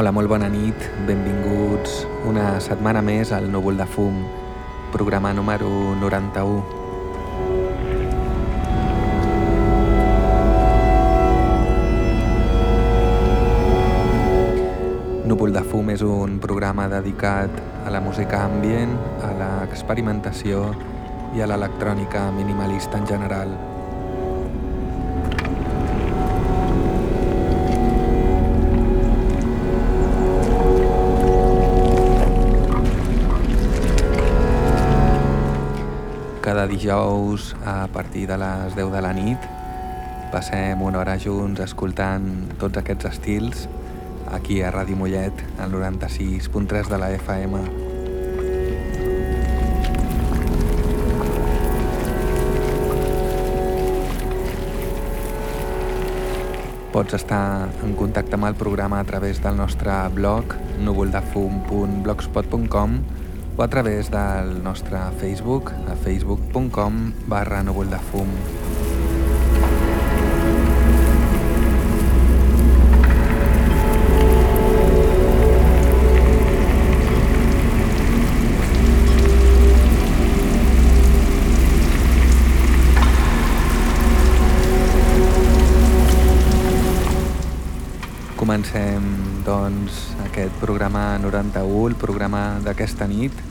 Hola, molt bona nit, benvinguts una setmana més al Núvol de Fum, programa número 91. Núvol de Fum és un programa dedicat a la música ambient, a l'experimentació i a l'electrònica minimalista en general. Cada dijous a partir de les 10 de la nit passem una hora junts escoltant tots aquests estils aquí a Ràdio Mollet, al 96.3 de la FM. Pots estar en contacte amb el programa a través del nostre blog núvoldefum.blogspot.com o a través del nostre Facebook a facebook.com barra núvol de fum. Comencem, doncs, aquest programa 91, el programa d'aquesta nit,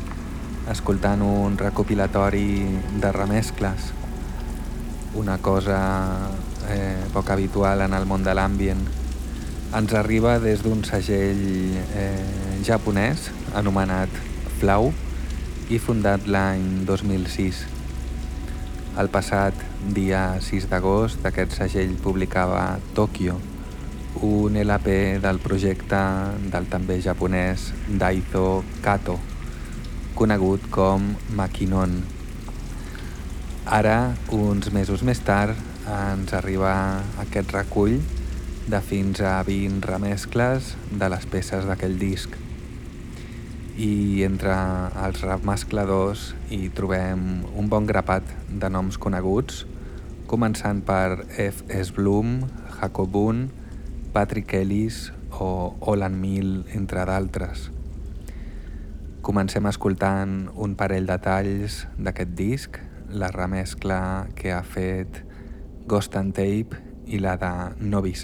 escoltant un recopilatori de remescles, una cosa eh, poc habitual en el món de l'ambient. Ens arriba des d'un segell eh, japonès anomenat Flau i fundat l'any 2006. El passat dia 6 d'agost aquest segell publicava Tokyo, un LP del projecte del també japonès Daizo Kato conegut com Maquinon. Ara, uns mesos més tard, ens arriba aquest recull de fins a 20 remescles de les peces d'aquell disc. I entre els remescladors hi trobem un bon grapat de noms coneguts, començant per F. S. Bloom, Jacobun, Patrick Ellis o Olan Mill, entre d'altres. Comencem escoltant un parell de talls d'aquest disc, la remescla que ha fet Ghost and Tape i la de Novi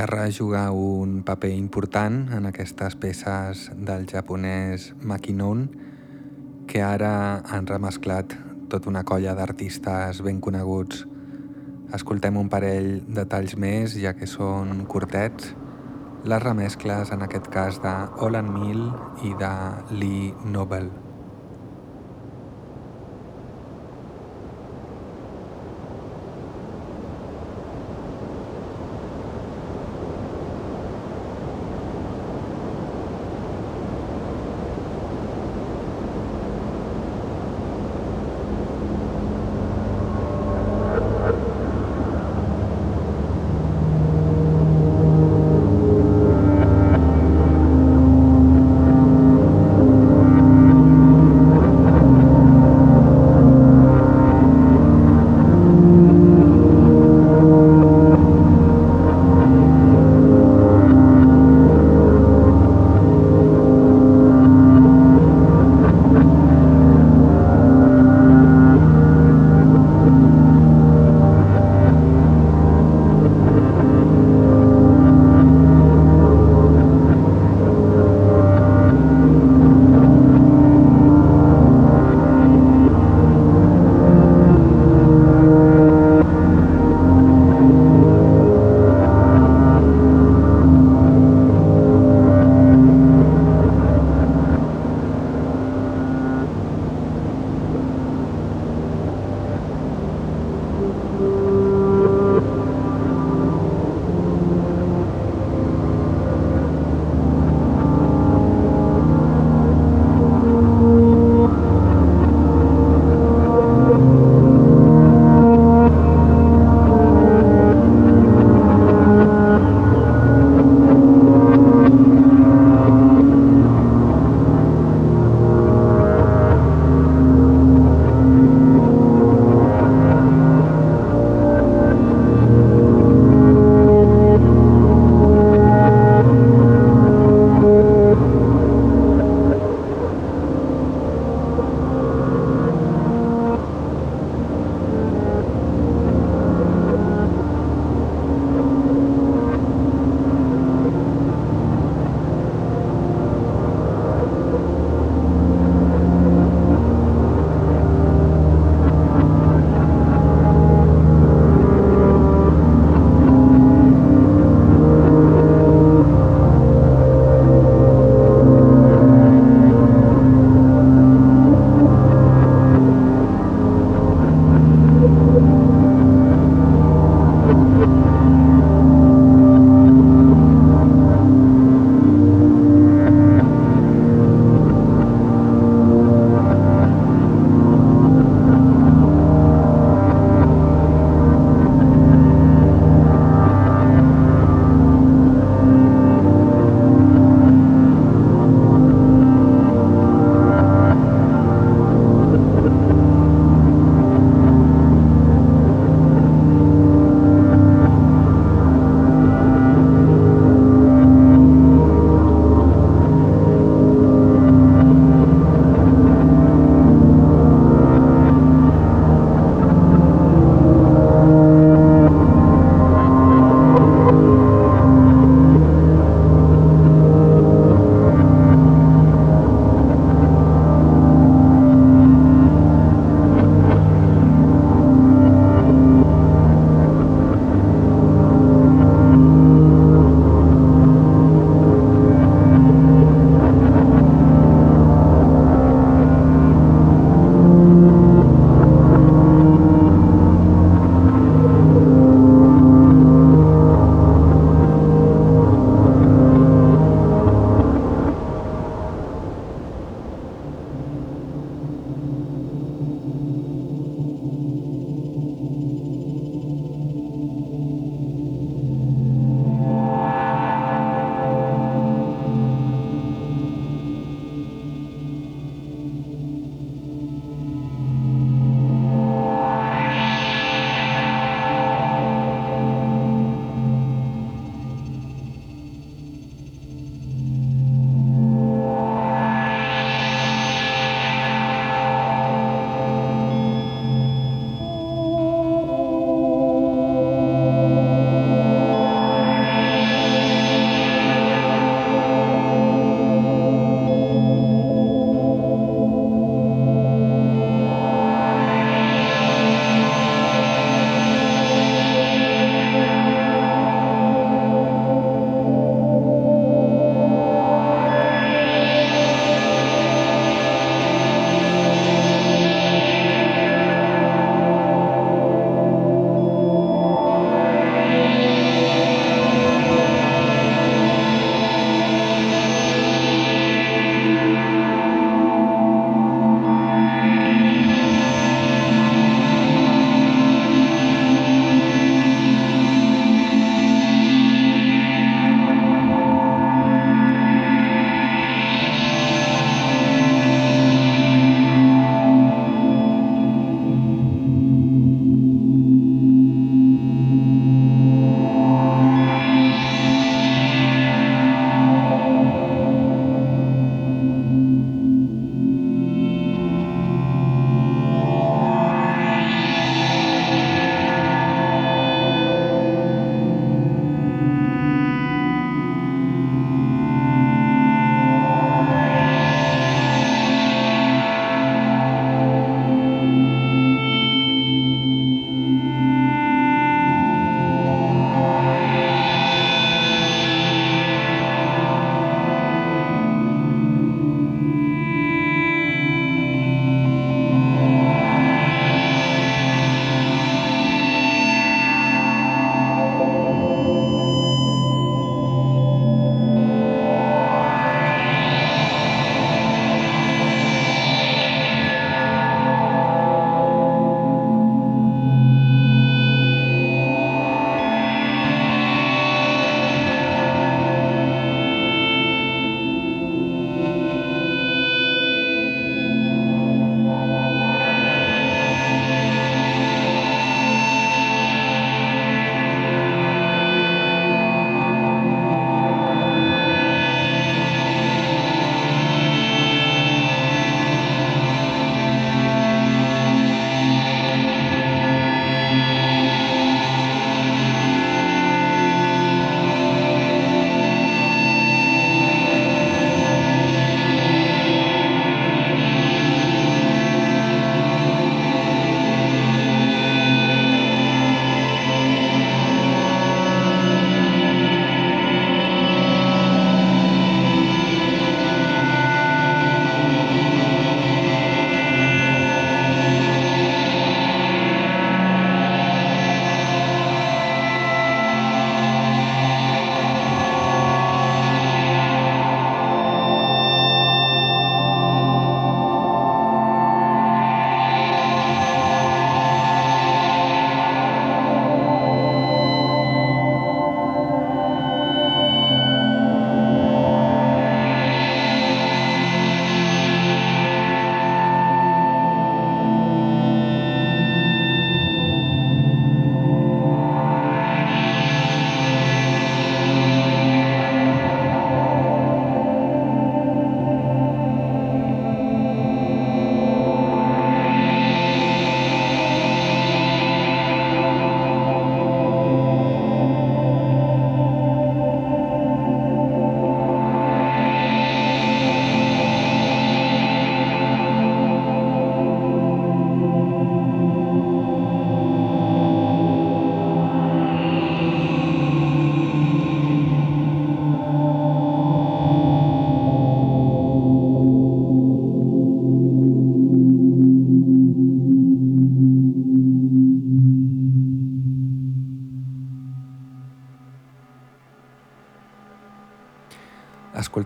guitarra juga un paper important en aquestes peces del japonès Makinon, que ara han remesclat tota una colla d'artistes ben coneguts. Escoltem un parell de talls més, ja que són curtets, les remescles en aquest cas de Olan Mill i de Lee Noble.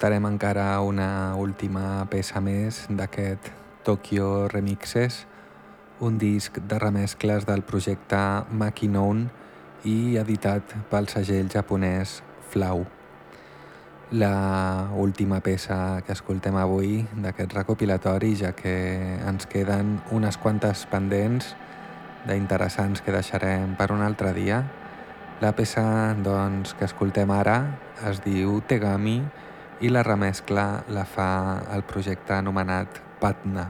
Escoltarem encara una última peça més d'aquest Tokyo Remixes, un disc de remescles del projecte Known i editat pel segell japonès Flau. La última peça que escoltem avui d'aquest recopilatori, ja que ens queden unes quantes pendents d'interessants que deixarem per un altre dia. La peça doncs, que escoltem ara es diu Tegami i la remescla la fa el projecte anomenat Patna.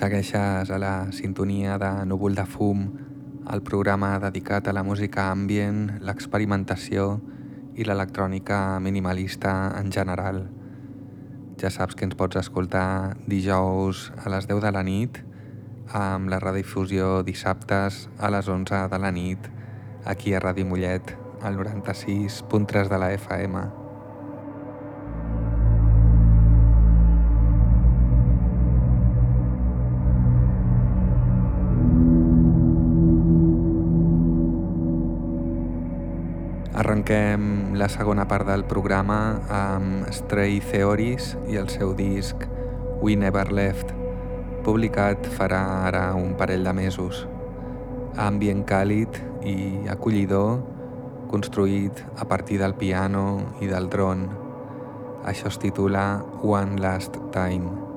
Segueixes a la sintonia de Núvol de Fum, el programa dedicat a la música ambient, l'experimentació i l'electrònica minimalista en general. Ja saps que ens pots escoltar dijous a les 10 de la nit, amb la redifusió dissabtes a les 11 de la nit, aquí a Ràdio Mollet, al 96.3 de la FM. La segona part del programa amb Stray Theories i el seu disc We Never Left, publicat farà ara un parell de mesos. Ambient càlid i acollidor, construït a partir del piano i del dron. Això es titula One Last Time.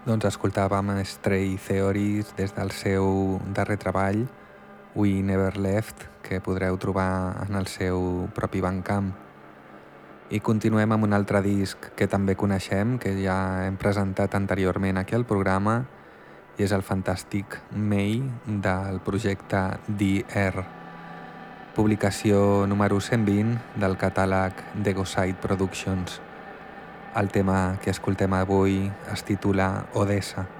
Doncs escoltàvem Stray Theories des del seu darrer treball, We Never Left, que podreu trobar en el seu propi Bandcamp. I continuem amb un altre disc que també coneixem, que ja hem presentat anteriorment aquí al programa, i és el fantàstic May del projecte DR, publicació número 120 del catàleg d'Egoside Productions. El tema que escoltem avui es titula Odessa.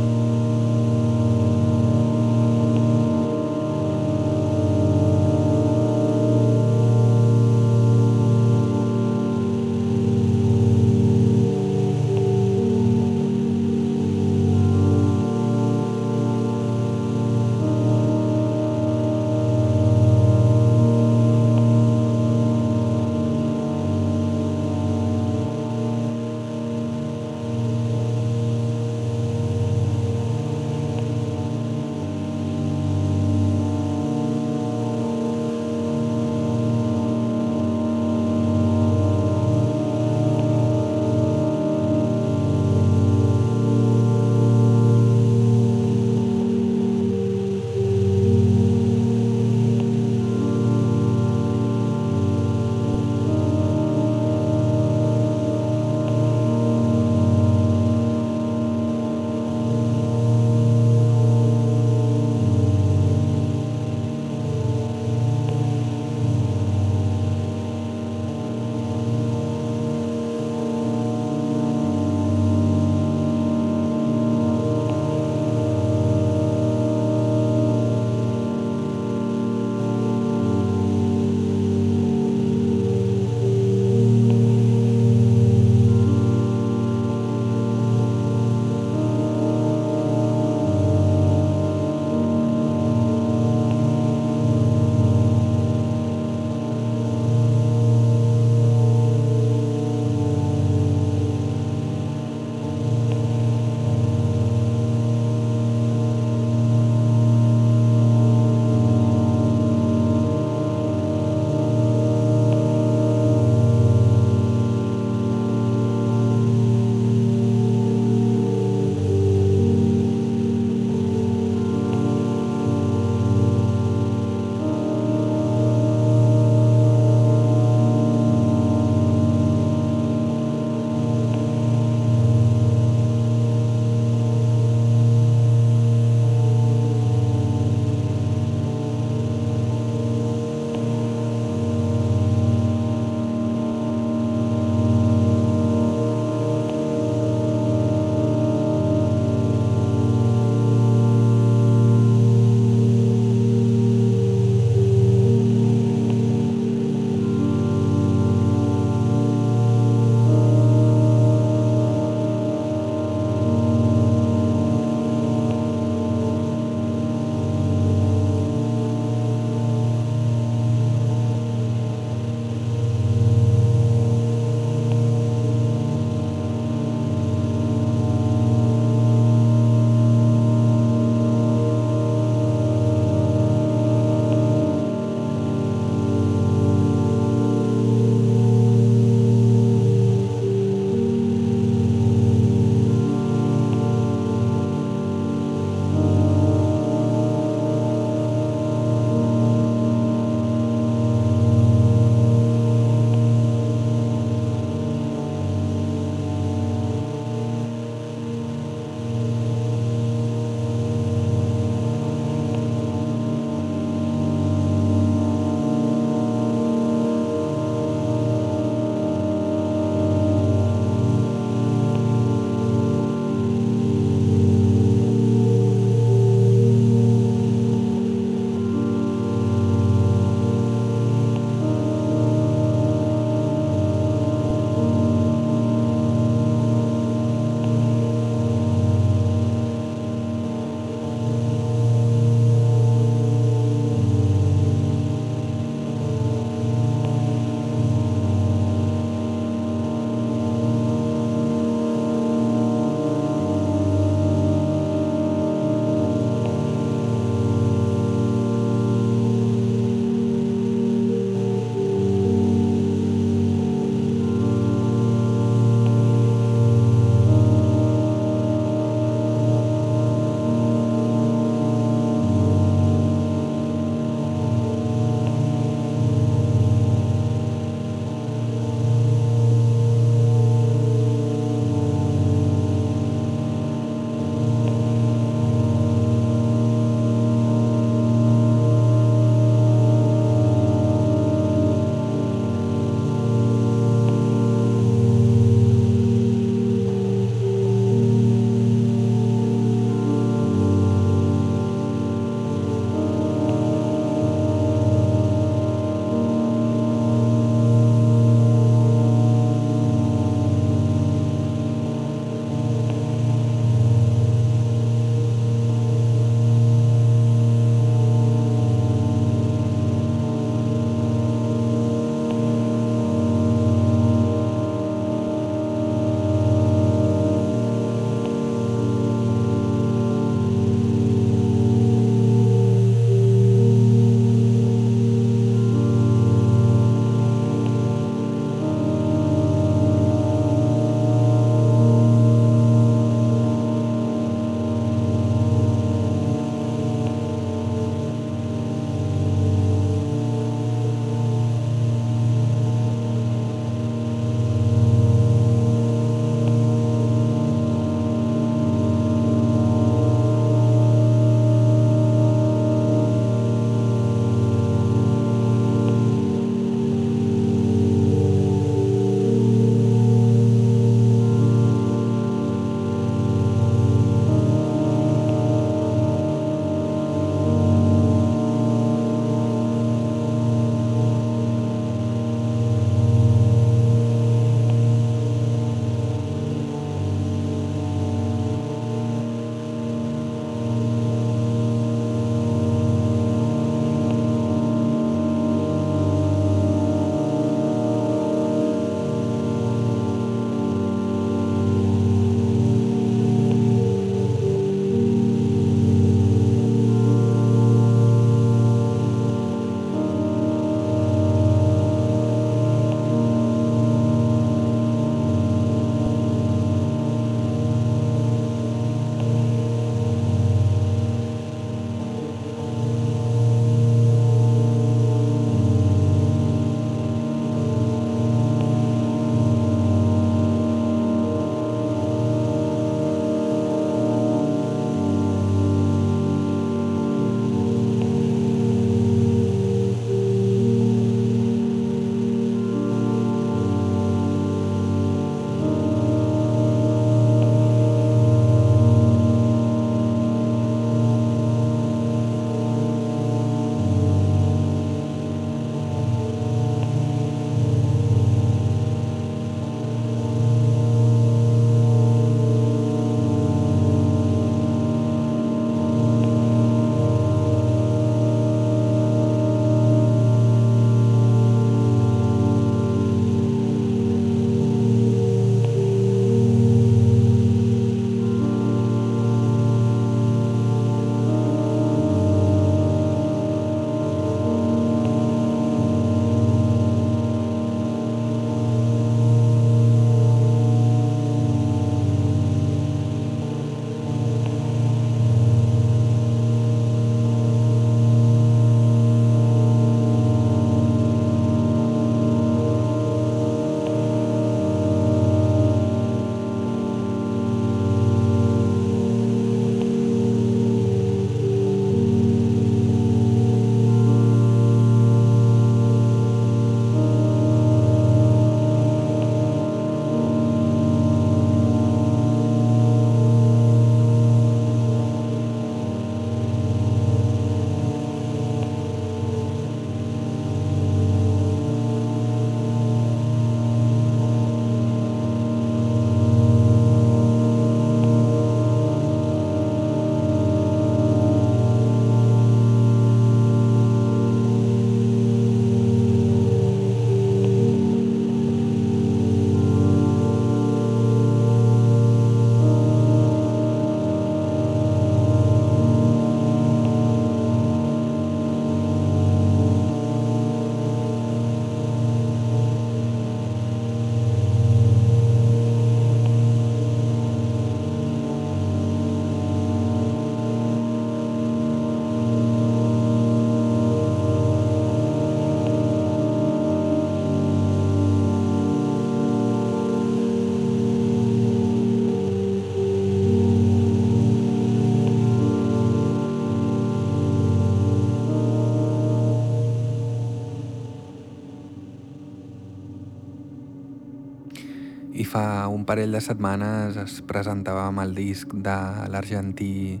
Fa un parell de setmanes es presentava amb el disc de l'argentí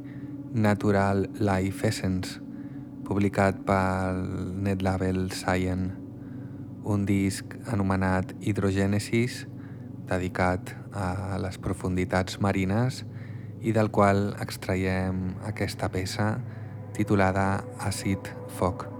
Natural Life Essence, publicat pel netlabel Cyan, un disc anomenat Hidrogènesis, dedicat a les profunditats marines i del qual extraiem aquesta peça titulada Acid Foc.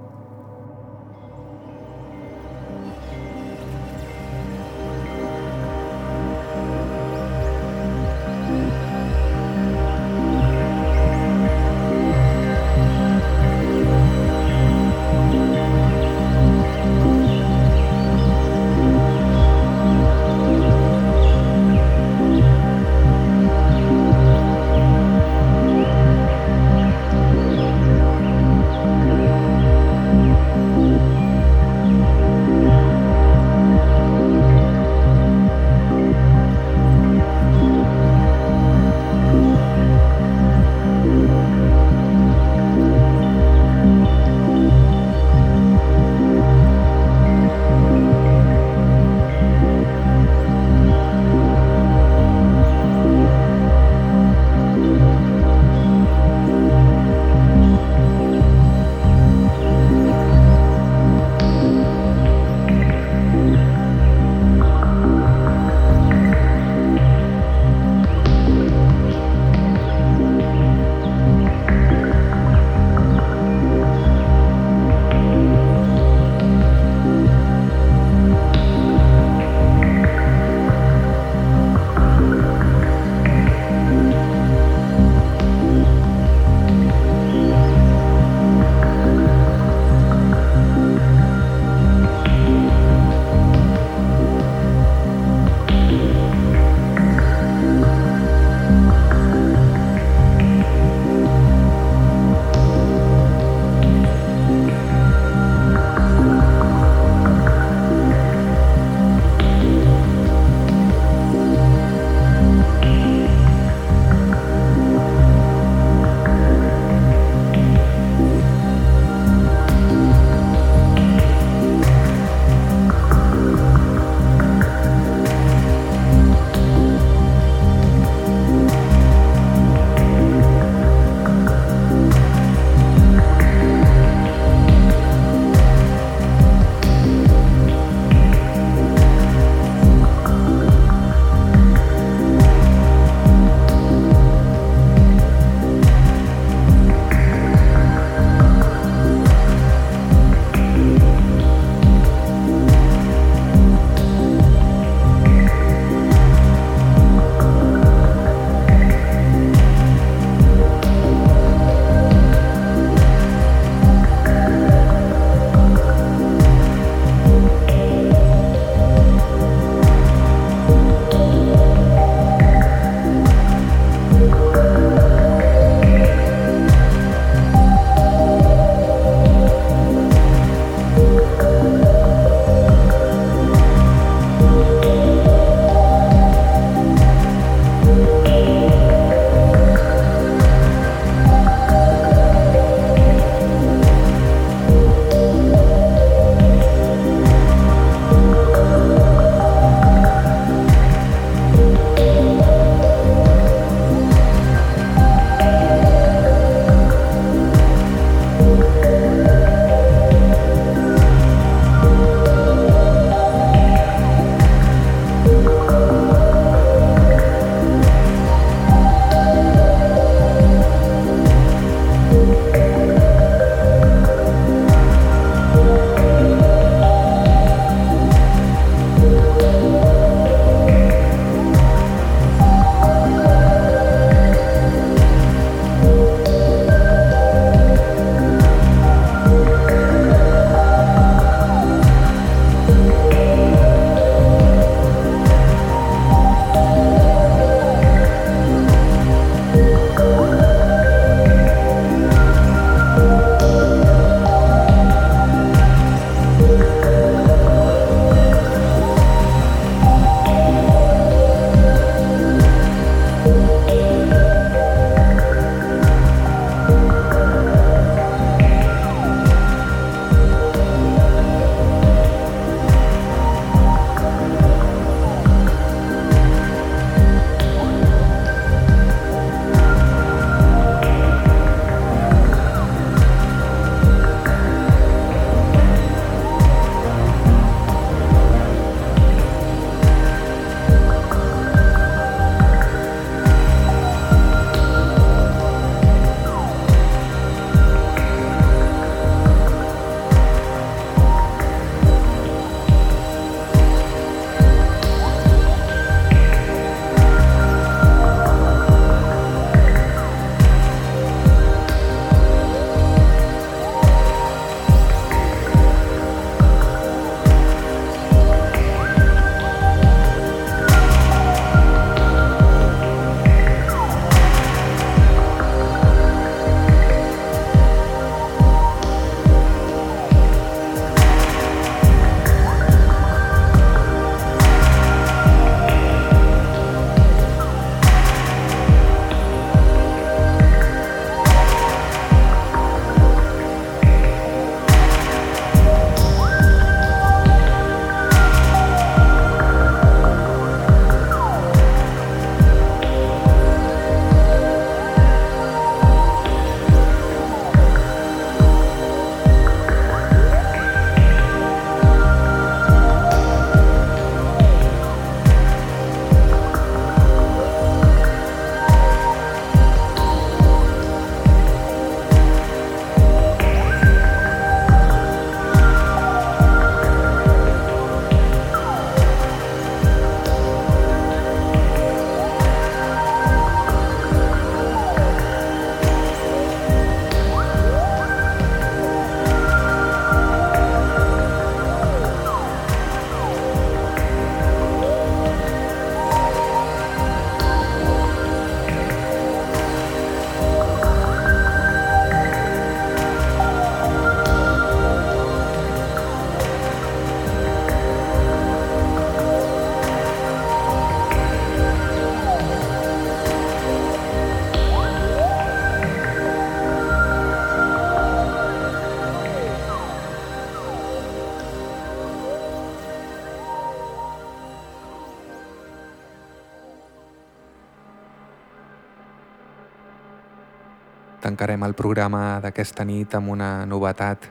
Tancarem el programa d'aquesta nit amb una novetat.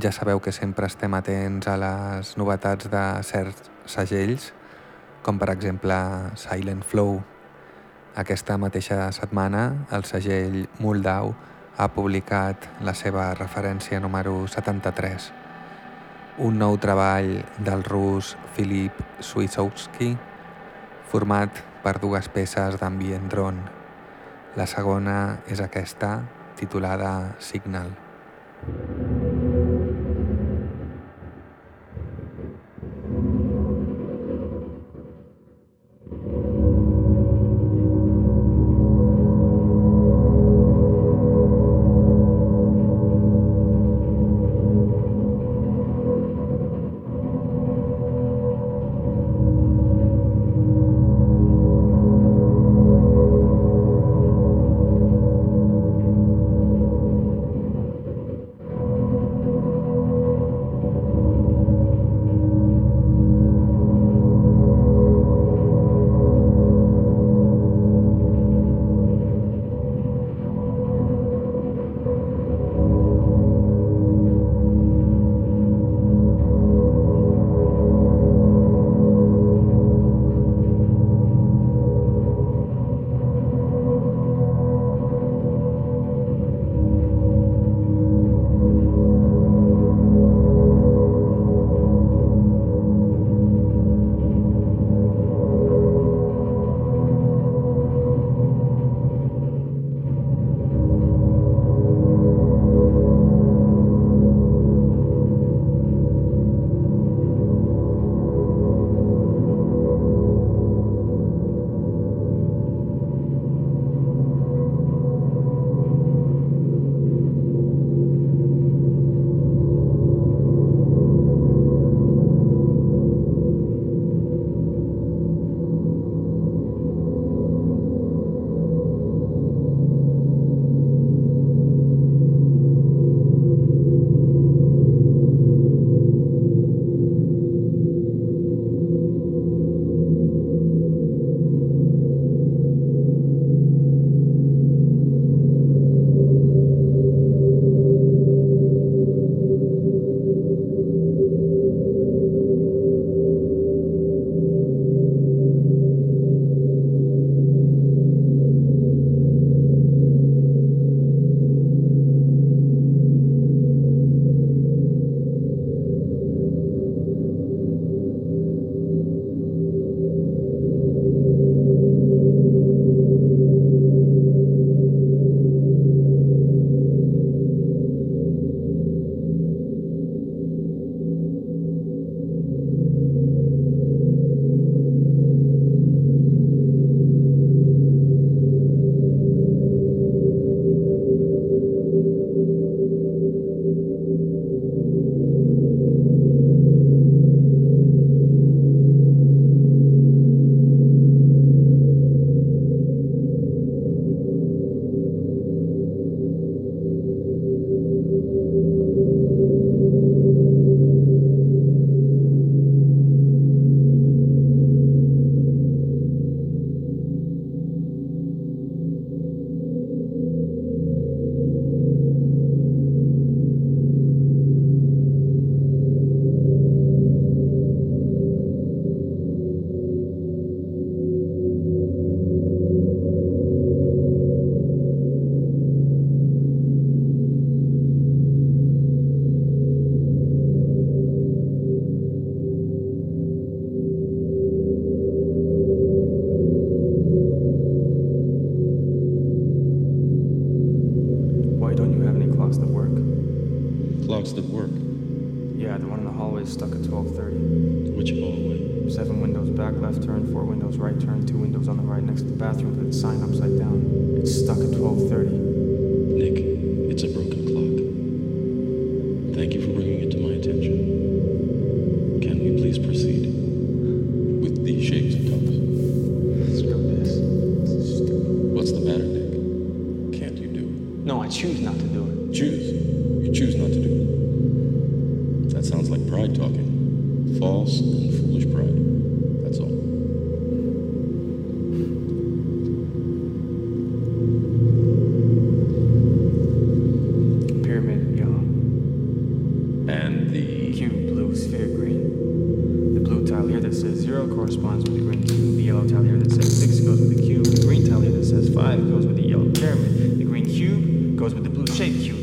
Ja sabeu que sempre estem atents a les novetats de certs segells, com per exemple Silent Flow. Aquesta mateixa setmana el segell Moldau ha publicat la seva referència número 73, un nou treball del rus Filip Swisowski, format per dues peces d'ambient drone. La segona és aquesta, titulada Signal. cube,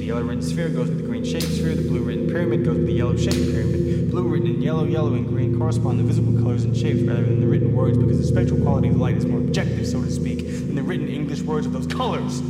The yellow written sphere goes with the green shaped sphere. The blue written pyramid goes with the yellow shaped pyramid. Blue written in yellow, yellow, and green correspond to visible colors and shapes rather than the written words because the spectral quality of light is more objective, so to speak, than the written English words of those colors.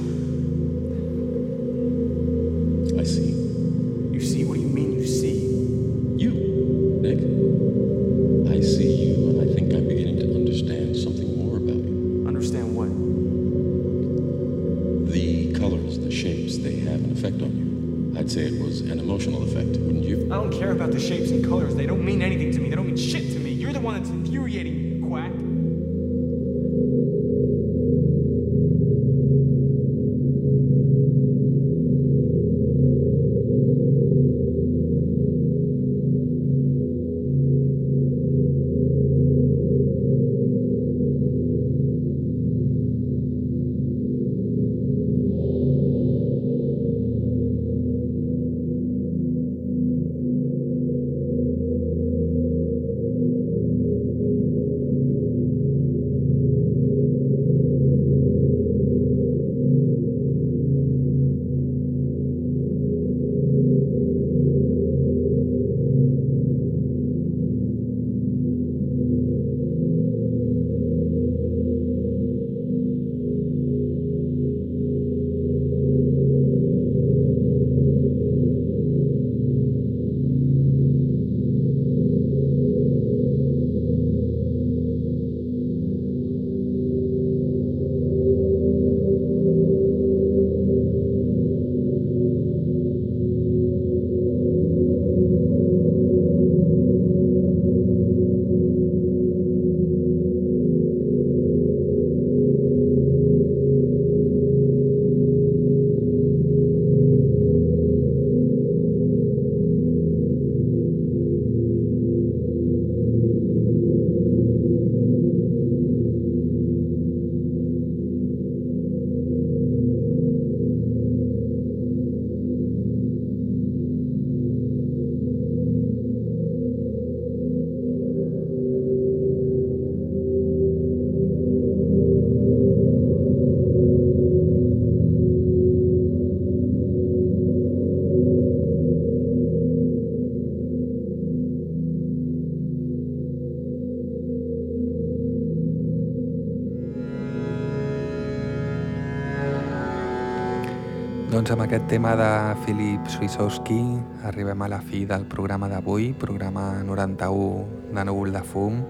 Aquest tema de Filip Swisowski arribem a la fi del programa d'avui, programa 91 de Núvol de Fum.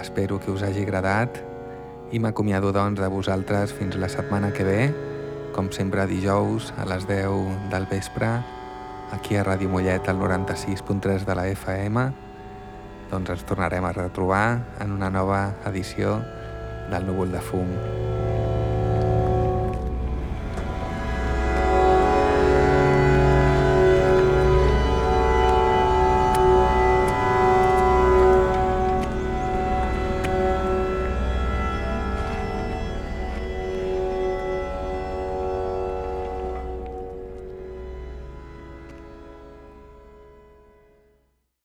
Espero que us hagi agradat i m'acomiado doncs de vosaltres fins la setmana que ve, com sempre dijous a les 10 del vespre, aquí a Ràdio Mollet al 96.3 de la FM. Doncs ens tornarem a retrobar en una nova edició del Núvol de Fum.